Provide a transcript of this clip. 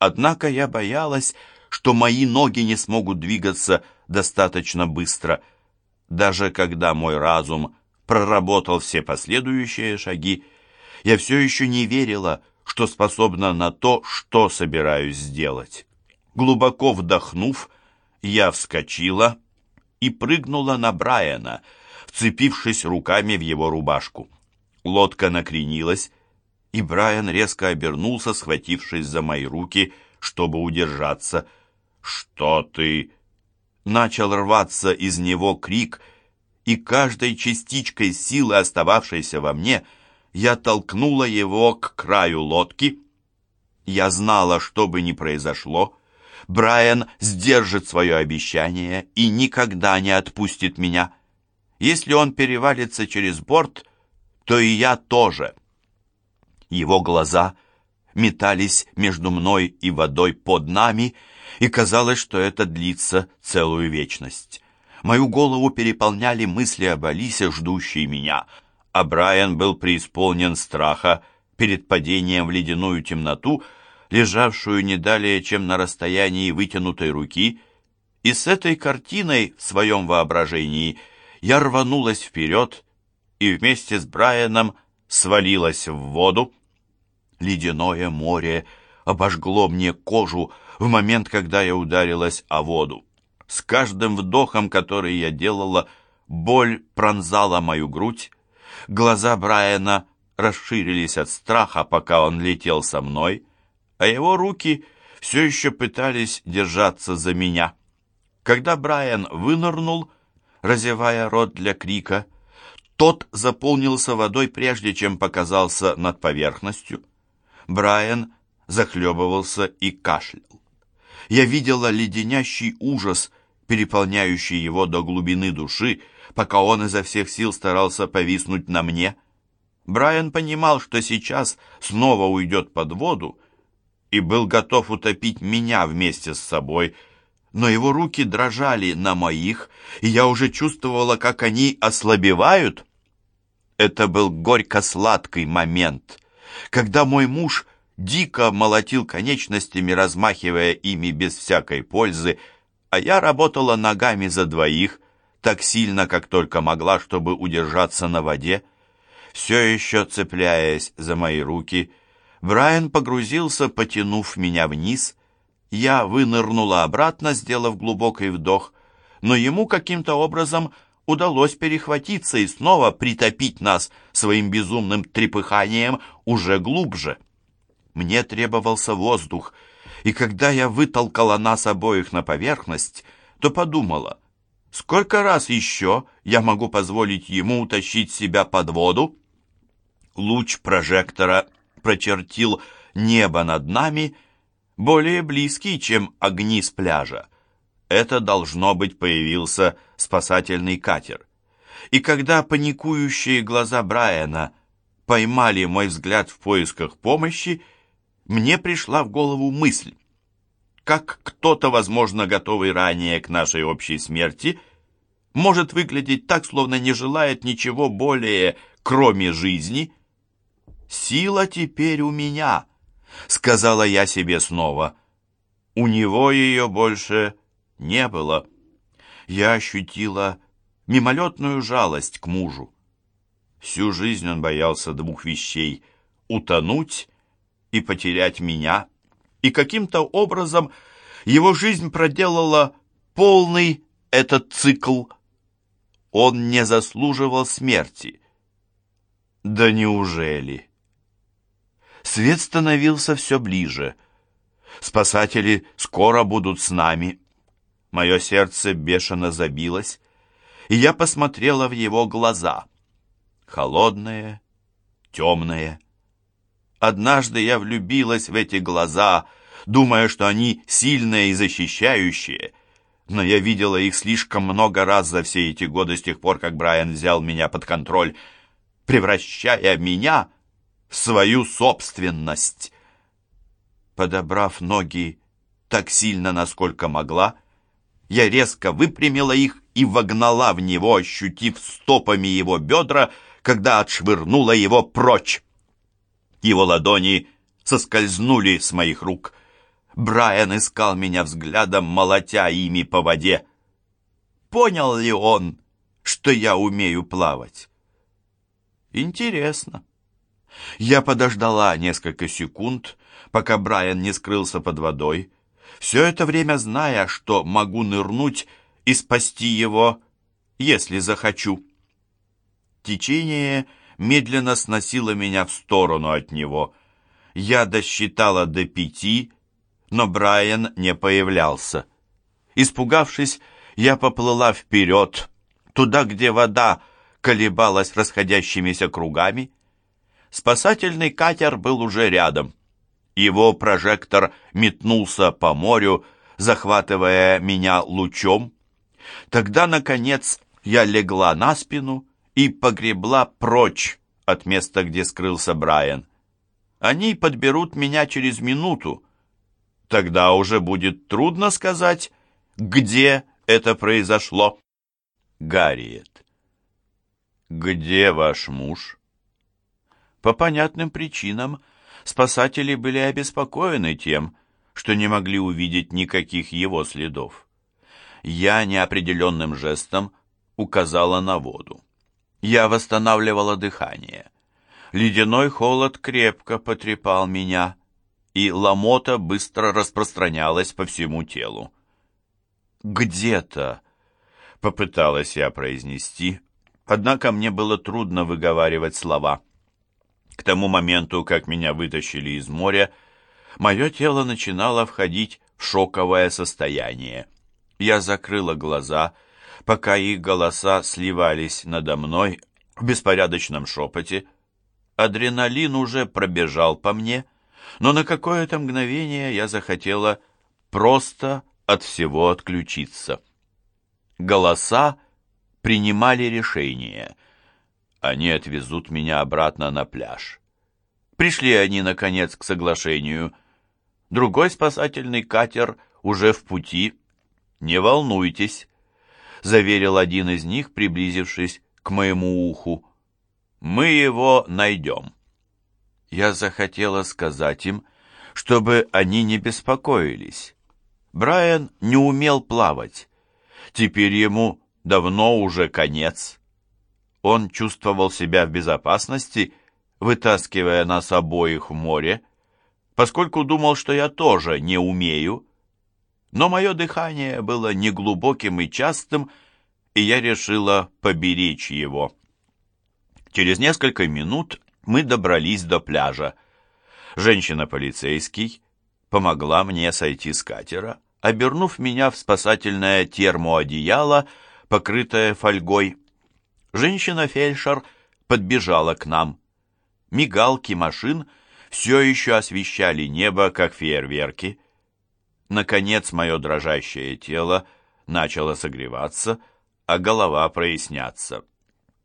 Однако я боялась, что мои ноги не смогут двигаться достаточно быстро. Даже когда мой разум проработал все последующие шаги, я все еще не верила, что способна на то, что собираюсь сделать. Глубоко вдохнув, я вскочила и прыгнула на Брайана, вцепившись руками в его рубашку. Лодка накренилась, и Брайан резко обернулся, схватившись за мои руки, чтобы удержаться. «Что ты?» Начал рваться из него крик, и каждой частичкой силы, остававшейся во мне, я толкнула его к краю лодки. Я знала, что бы ни произошло, Брайан сдержит свое обещание и никогда не отпустит меня. Если он перевалится через борт, то и я тоже. Его глаза метались между мной и водой под нами, и казалось, что это длится целую вечность. Мою голову переполняли мысли об Алисе, ждущей меня, а Брайан был преисполнен страха перед падением в ледяную темноту, лежавшую не далее, чем на расстоянии вытянутой руки, и с этой картиной в своем воображении я рванулась вперед и вместе с Брайаном свалилась в воду. Ледяное море обожгло мне кожу в момент, когда я ударилась о воду. С каждым вдохом, который я делала, боль пронзала мою грудь. Глаза Брайана расширились от страха, пока он летел со мной, а его руки все еще пытались держаться за меня. Когда Брайан вынырнул, разевая рот для крика, тот заполнился водой, прежде чем показался над поверхностью. Брайан захлебывался и кашлял. Я видела леденящий ужас, переполняющий его до глубины души, пока он изо всех сил старался повиснуть на мне. Брайан понимал, что сейчас снова уйдет под воду, и был готов утопить меня вместе с собой, но его руки дрожали на моих, и я уже чувствовала, как они ослабевают. Это был горько-сладкий момент когда мой муж дико молотил конечностями, размахивая ими без всякой пользы, а я работала ногами за двоих, так сильно, как только могла, чтобы удержаться на воде. Все еще цепляясь за мои руки, Брайан погрузился, потянув меня вниз. Я вынырнула обратно, сделав глубокий вдох, но ему каким-то образом удалось перехватиться и снова притопить нас своим безумным трепыханием уже глубже. Мне требовался воздух, и когда я вытолкала нас обоих на поверхность, то подумала, сколько раз еще я могу позволить ему утащить себя под воду? Луч прожектора прочертил небо над нами, более близкий, чем огни с пляжа это, должно быть, появился спасательный катер. И когда паникующие глаза Брайана поймали мой взгляд в поисках помощи, мне пришла в голову мысль, как кто-то, возможно, готовый ранее к нашей общей смерти, может выглядеть так, словно не желает ничего более, кроме жизни. «Сила теперь у меня», — сказала я себе снова. «У него ее больше не было. Я ощутила мимолетную жалость к мужу. Всю жизнь он боялся двух вещей — утонуть и потерять меня. И каким-то образом его жизнь проделала полный этот цикл. Он не заслуживал смерти. Да неужели? Свет становился все ближе. Спасатели скоро будут с нами. Мое сердце бешено забилось, и я посмотрела в его глаза. Холодные, темные. Однажды я влюбилась в эти глаза, думая, что они сильные и защищающие, но я видела их слишком много раз за все эти годы с тех пор, как Брайан взял меня под контроль, превращая меня в свою собственность. Подобрав ноги так сильно, насколько могла, я резко выпрямила их и вогнала в него, ощутив стопами его бедра, когда отшвырнула его прочь. Его ладони соскользнули с моих рук. Брайан искал меня взглядом, молотя ими по воде. Понял ли он, что я умею плавать? Интересно. Я подождала несколько секунд, пока Брайан не скрылся под водой, все это время зная, что могу нырнуть и спасти его, если захочу. Течение медленно сносило меня в сторону от него. Я досчитала до пяти, но Брайан не появлялся. Испугавшись, я поплыла вперед, туда, где вода колебалась расходящимися кругами. Спасательный катер был уже рядом. Его прожектор метнулся по морю, захватывая меня лучом. Тогда, наконец, я легла на спину и погребла прочь от места, где скрылся Брайан. Они подберут меня через минуту. Тогда уже будет трудно сказать, где это произошло. Гарриет. «Где ваш муж?» По понятным причинам спасатели были обеспокоены тем, что не могли увидеть никаких его следов. Я неопределенным жестом указала на воду. Я восстанавливала дыхание. Ледяной холод крепко потрепал меня, и ломота быстро распространялась по всему телу. «Где-то», — попыталась я произнести, однако мне было трудно выговаривать слова. К тому моменту, как меня вытащили из моря, мое тело начинало входить в шоковое состояние. Я закрыла глаза, пока их голоса сливались надо мной в беспорядочном шепоте. Адреналин уже пробежал по мне, но на какое-то мгновение я захотела просто от всего отключиться. Голоса принимали решение. Они отвезут меня обратно на пляж. Пришли они, наконец, к соглашению. Другой спасательный катер уже в пути. «Не волнуйтесь», — заверил один из них, приблизившись к моему уху. «Мы его найдем». Я захотела сказать им, чтобы они не беспокоились. Брайан не умел плавать. Теперь ему давно уже конец. Он чувствовал себя в безопасности, вытаскивая нас обоих в море, поскольку думал, что я тоже не умею. Но мое дыхание было неглубоким и частым, и я решила поберечь его. Через несколько минут мы добрались до пляжа. Женщина-полицейский помогла мне сойти с катера, обернув меня в спасательное термоодеяло, покрытое фольгой. Женщина-фельдшер подбежала к нам. Мигалки машин все еще освещали небо, как фейерверки. Наконец мое дрожащее тело начало согреваться, а голова проясняться.